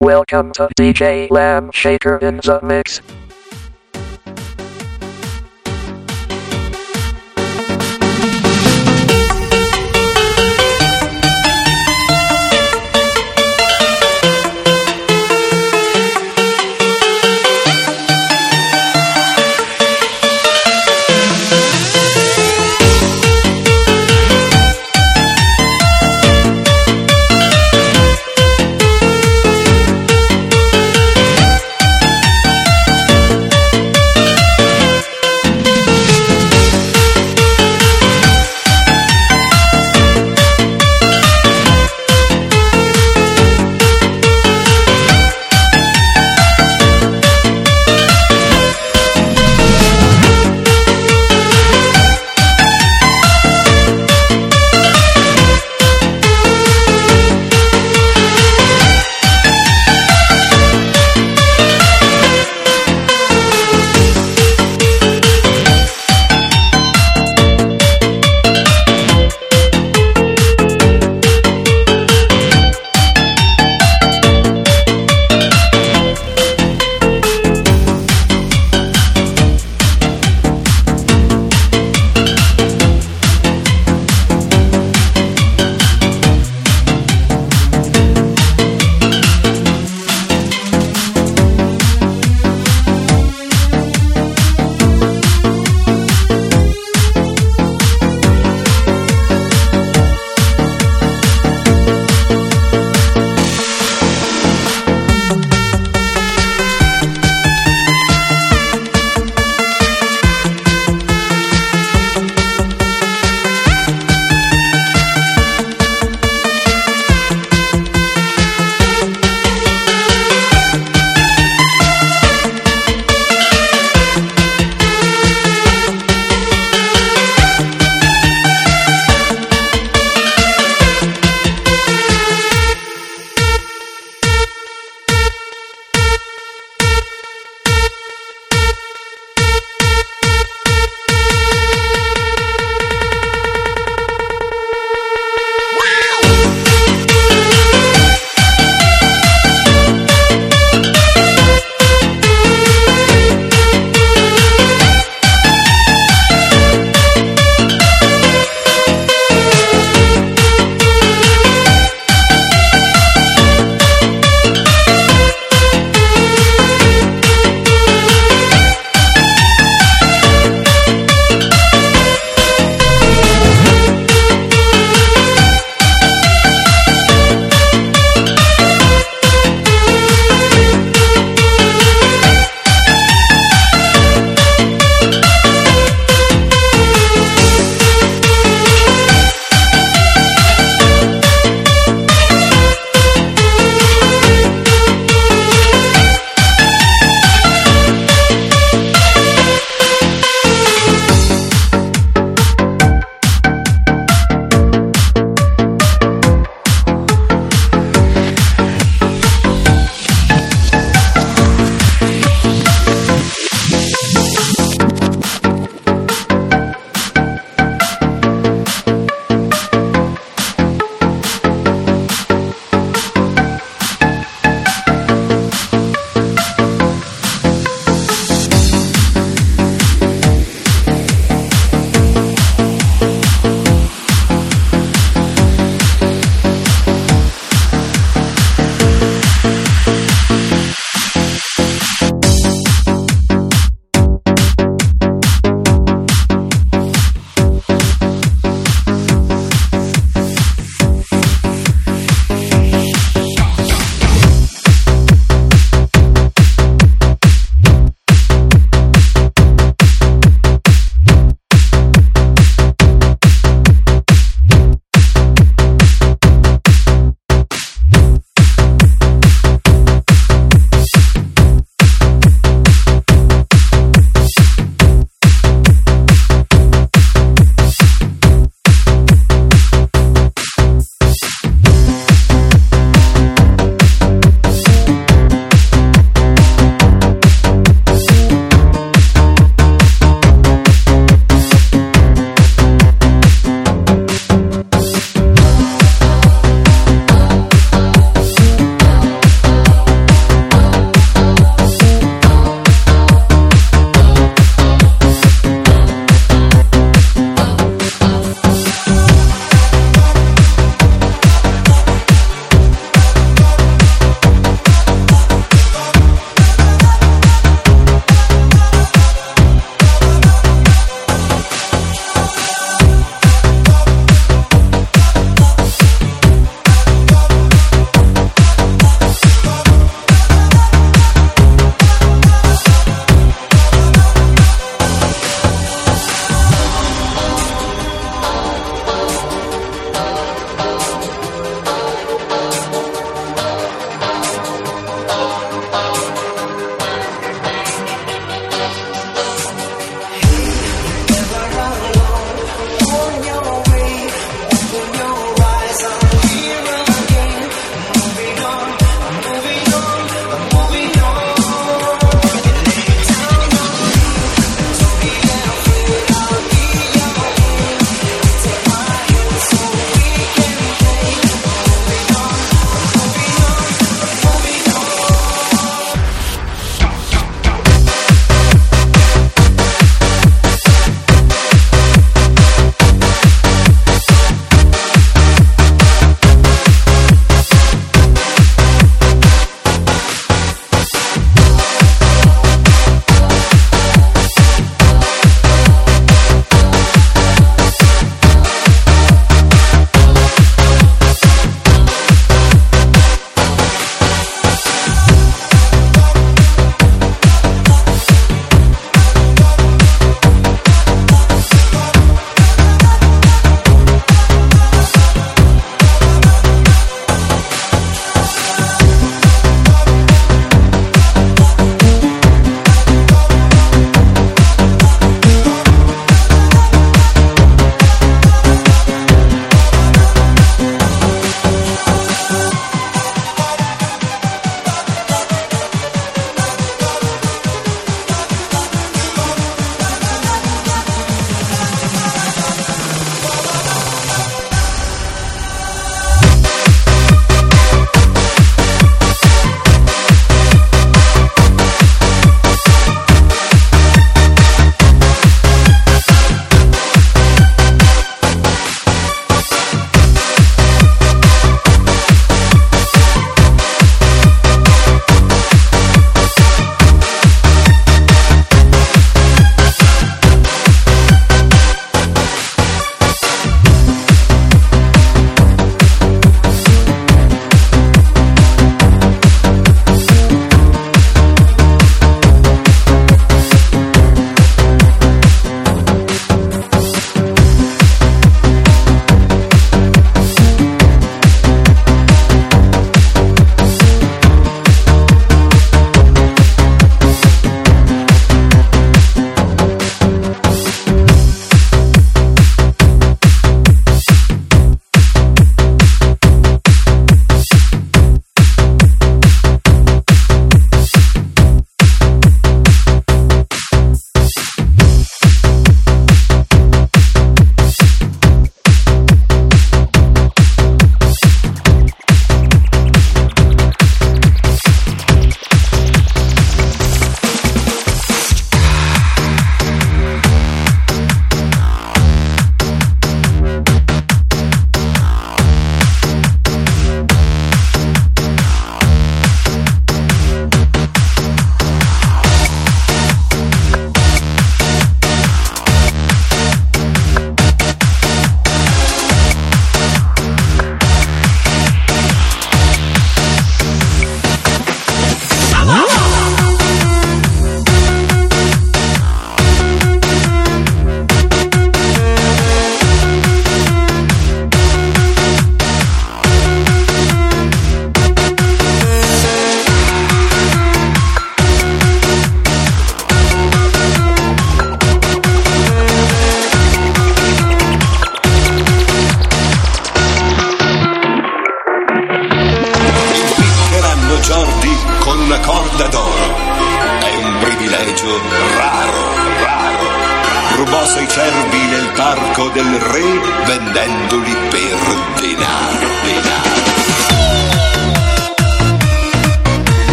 Welcome to DJ Lamb Shaker in the Mix.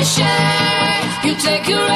You take your